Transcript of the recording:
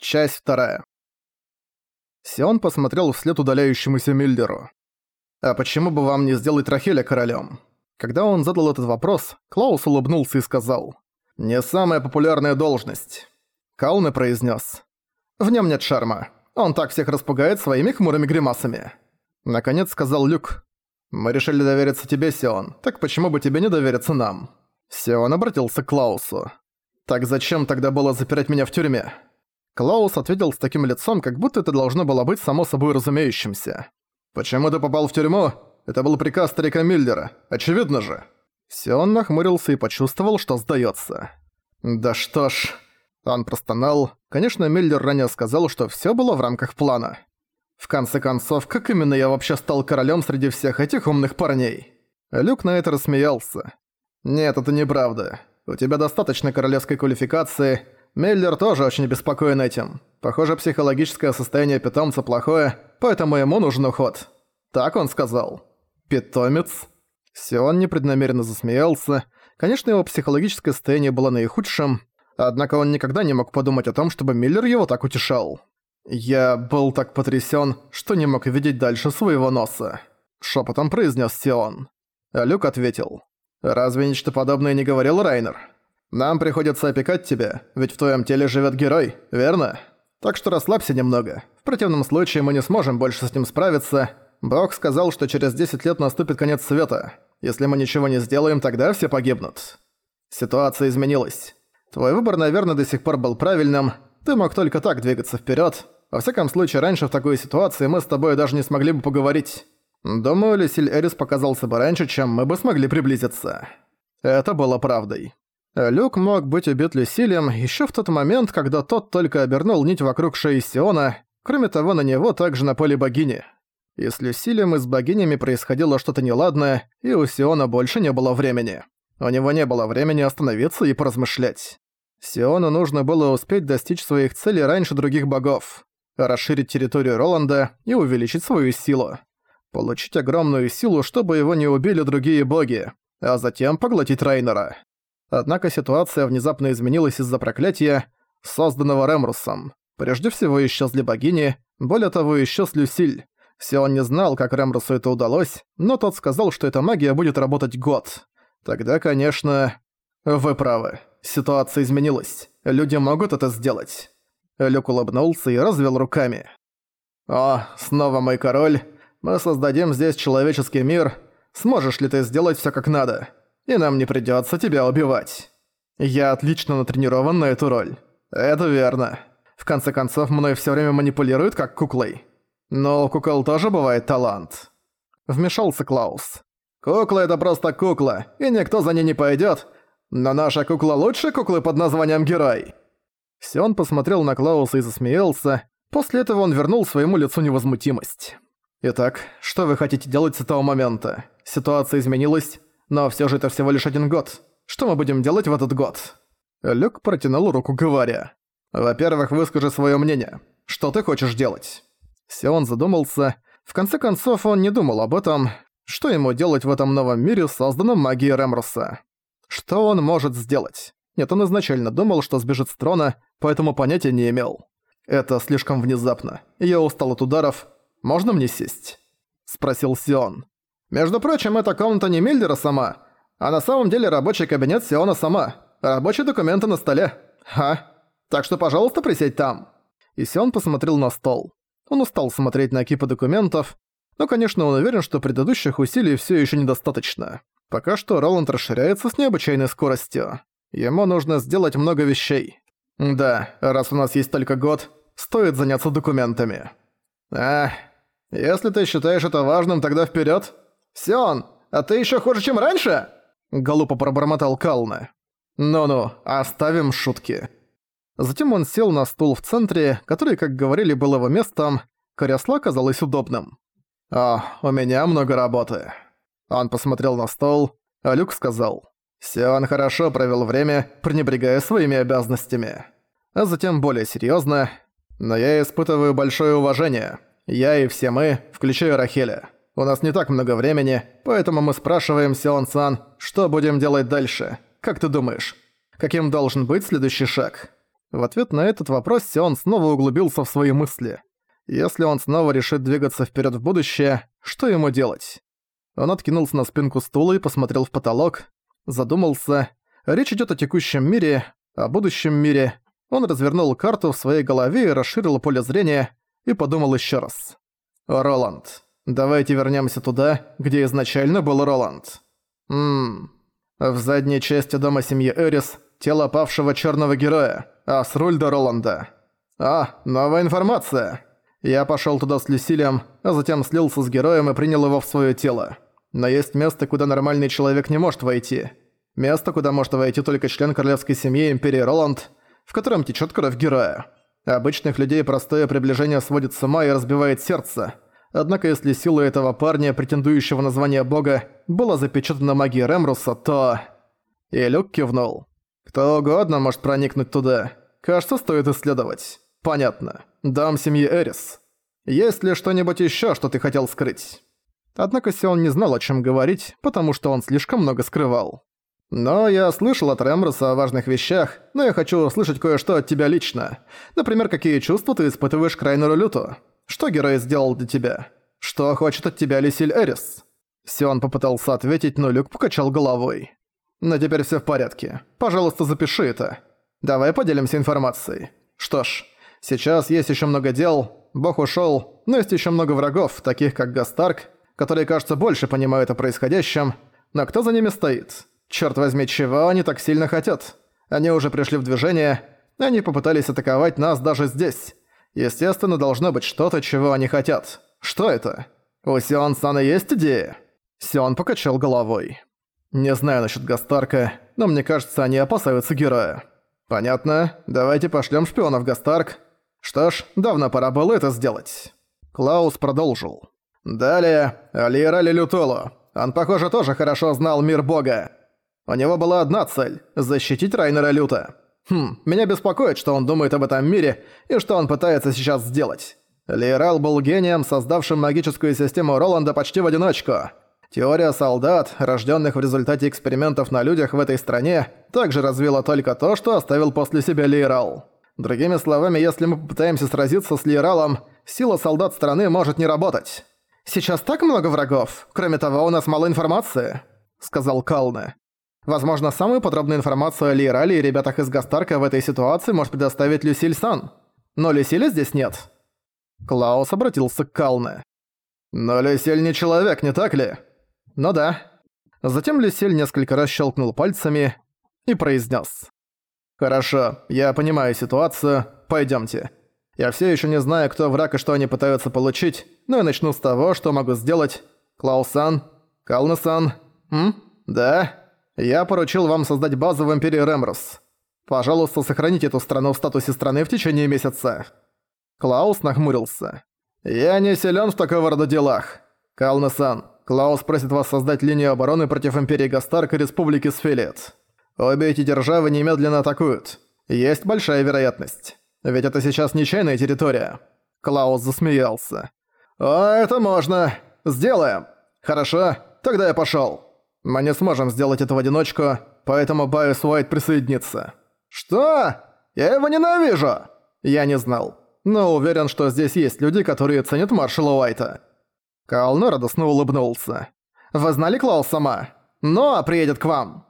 Часть вторая. Сион посмотрел вслед удаляющемуся Миллеру. «А почему бы вам не сделать Рахеля королем?» Когда он задал этот вопрос, Клаус улыбнулся и сказал. «Не самая популярная должность». Калны произнес. «В нем нет шарма. Он так всех распугает своими хмурыми гримасами». Наконец сказал Люк. «Мы решили довериться тебе, Сион. Так почему бы тебе не довериться нам?» Сион обратился к Клаусу. «Так зачем тогда было запирать меня в тюрьме?» Клаус ответил с таким лицом, как будто это должно было быть само собой разумеющимся. «Почему ты попал в тюрьму? Это был приказ старика Миллера. Очевидно же». Сион нахмурился и почувствовал, что сдаётся. «Да что ж...» Он простонал. Конечно, Миллер ранее сказал, что всё было в рамках плана. В конце концов, как именно я вообще стал королем среди всех этих умных парней? Люк на это рассмеялся. «Нет, это неправда. У тебя достаточно королевской квалификации, Миллер тоже очень обеспокоен этим. Похоже, психологическое состояние питомца плохое, поэтому ему нужен уход. Так он сказал. Питомец? Сион непреднамеренно засмеялся. Конечно, его психологическое состояние было наихудшим, однако он никогда не мог подумать о том, чтобы Миллер его так утешал. «Я был так потрясен, что не мог видеть дальше своего носа», — шепотом произнес Сион. Люк ответил. «Разве нечто подобное не говорил Райнер?» Нам приходится опекать тебя, ведь в твоем теле живет герой, верно? Так что расслабься немного. В противном случае мы не сможем больше с ним справиться. Бог сказал, что через 10 лет наступит конец света. Если мы ничего не сделаем, тогда все погибнут. Ситуация изменилась. Твой выбор, наверное, до сих пор был правильным. Ты мог только так двигаться вперед. Во всяком случае, раньше в такой ситуации мы с тобой даже не смогли бы поговорить. Думаю, Лисиль Эрис показался бы раньше, чем мы бы смогли приблизиться. Это было правдой. Люк мог быть убит Люсилем еще в тот момент, когда тот только обернул нить вокруг шеи Сиона, кроме того, на него также напали богини. И с Люсилем и с богинями происходило что-то неладное, и у Сиона больше не было времени. У него не было времени остановиться и поразмышлять. Сиону нужно было успеть достичь своих целей раньше других богов, расширить территорию Роланда и увеличить свою силу. Получить огромную силу, чтобы его не убили другие боги, а затем поглотить Райнера. Однако ситуация внезапно изменилась из-за проклятия, созданного Ремрусом. Прежде всего исчезли богини, более того исчез Люсиль. Сион не знал, как Ремрусу это удалось, но тот сказал, что эта магия будет работать год. Тогда, конечно... Вы правы. Ситуация изменилась. Люди могут это сделать. Люк улыбнулся и развел руками. «О, снова мой король. Мы создадим здесь человеческий мир. Сможешь ли ты сделать всё как надо?» И нам не придётся тебя убивать. Я отлично натренирован на эту роль. Это верно. В конце концов, мной всё время манипулируют как куклой. Но у кукол тоже бывает талант. Вмешался Клаус. Кукла — это просто кукла, и никто за ней не пойдёт. Но наша кукла лучше куклы под названием Герой. Сион посмотрел на Клауса и засмеялся. После этого он вернул своему лицу невозмутимость. «Итак, что вы хотите делать с этого момента? Ситуация изменилась, но все же это всего лишь один год. Что мы будем делать в этот год?» Люк протянул руку, говоря. «Во-первых, выскажи свое мнение. Что ты хочешь делать?» Сион задумался. В конце концов, он не думал об этом. Что ему делать в этом новом мире, созданном магией Ремруса? Что он может сделать? Нет, он изначально думал, что сбежит с трона, поэтому понятия не имел. Это слишком внезапно. Я устал от ударов. Можно мне сесть? Спросил Сион. Между прочим, эта комната не Миллера сама, а на самом деле рабочий кабинет Сиона сама. Рабочие документы на столе. Ха. Так что, пожалуйста, присядь там». И Сион посмотрел на стол. Он устал смотреть на кипы документов, но, конечно, он уверен, что предыдущих усилий все еще недостаточно. Пока что Роланд расширяется с необычайной скоростью. Ему нужно сделать много вещей. Да, раз у нас есть только год, стоит заняться документами. А, если ты считаешь это важным, тогда вперед. «Сион, а ты еще хуже, чем раньше?» Голупо пробормотал Кална. «Ну-ну, оставим шутки». Затем он сел на стул в центре, который, как говорили, был его местом. Кресло казалось удобным. «О, у меня много работы». Он посмотрел на стол, а Люк сказал. «Сион хорошо провел время, пренебрегая своими обязанностями». А затем более серьезно. «Но я испытываю большое уважение. Я и все мы, включая Рахеля. У нас не так много времени, поэтому мы спрашиваем Сион-сан, что будем делать дальше. Как ты думаешь, каким должен быть следующий шаг?» В ответ на этот вопрос Сион снова углубился в свои мысли. Если он снова решит двигаться вперед в будущее, что ему делать? Он откинулся на спинку стула и посмотрел в потолок, задумался. Речь идет о текущем мире, о будущем мире. Он развернул карту в своей голове и расширил поле зрения, и подумал еще раз. «Роланд. Давайте вернемся туда, где изначально был Роланд. Ммм. В задней части дома семьи Эрис тело павшего черного героя, Асрульда Роланда. А, новая информация. Я пошел туда с Люсилием, а затем слился с героем и принял его в свое тело. Но есть место, куда нормальный человек не может войти. Место, куда может войти только член королевской семьи Империи Роланд, в котором течет кровь героя. Обычных людей простое приближение сводит с ума и разбивает сердце. Однако если сила этого парня, претендующего на звание бога, была запечатана магией Ремруса, то... И Люк кивнул. Кто угодно может проникнуть туда. Кажется, стоит исследовать. Понятно. Дам семьи Эрис. Есть ли что-нибудь ещё, что ты хотел скрыть? Однако Сион не знал, о чем говорить, потому что он слишком много скрывал. Но я слышал от Ремруса о важных вещах, но я хочу услышать кое-что от тебя лично. Например, какие чувства ты испытываешь к Райнеру Люту? Что герой сделал для тебя? Что хочет от тебя Лисиль Эрис?» Сион попытался ответить, но Люк покачал головой. «Но теперь все в порядке. Пожалуйста, запиши это. Давай поделимся информацией. Что ж, сейчас есть еще много дел, бог ушел, но есть еще много врагов, таких как Гастарк, которые, кажется, больше понимают о происходящем, но кто за ними стоит?» Черт возьми, чего они так сильно хотят? Они уже пришли в движение, они попытались атаковать нас даже здесь. Естественно, должно быть что-то, чего они хотят. Что это? У Сион Сана есть идея? Сион покачал головой. Не знаю насчет Гастарка, но мне кажется, они опасаются героя. Понятно, давайте пошлем шпионов Гастарк. Что ж, давно пора было это сделать. Клаус продолжил. Далее, Алира Лилютолу. Он, похоже, тоже хорошо знал мир бога. У него была одна цель – защитить Райнера Люта. Хм, меня беспокоит, что он думает об этом мире и что он пытается сейчас сделать. Лейрал был гением, создавшим магическую систему Роланда почти в одиночку. Теория солдат, рожденных в результате экспериментов на людях в этой стране, также развила только то, что оставил после себя Лейрал. Другими словами, если мы попытаемся сразиться с Лейралом, сила солдат страны может не работать. «Сейчас так много врагов. Кроме того, у нас мало информации», — сказал Калне. Возможно, самую подробную информацию о Лейрале и ребятах из Гастарка в этой ситуации может предоставить Люсиль Сан. Но Люсиля здесь нет. Клаус обратился к Калне. «Но Люсиль не человек, не так ли?» «Ну да». Затем Люсиль несколько раз щелкнул пальцами и произнес: «Хорошо, я понимаю ситуацию, пойдемте. Я все еще не знаю, кто враг и что они пытаются получить, но я начну с того, что могу сделать. Клаусан, Калнесан, м? Да?» Я поручил вам создать базу в Империи Ремрос. Пожалуйста, сохраните эту страну в статусе страны в течение месяца». Клаус нахмурился. «Я не силен в такого рода делах. Калнесан, Клаус просит вас создать линию обороны против Империи Гастарк и Республики Сфилет. Обе эти державы немедленно атакуют. Есть большая вероятность. Ведь это сейчас нечаянная территория». Клаус засмеялся. «А это можно. Сделаем. Хорошо, тогда я пошёл». Мы не сможем сделать это в одиночку, поэтому Байус Уайт присоединится». «Что? Я его ненавижу!» «Я не знал. Но уверен, что здесь есть люди, которые ценят маршала Уайта». Каална радостно улыбнулся. «Вы знали Клаус сама? Но приедет к вам!»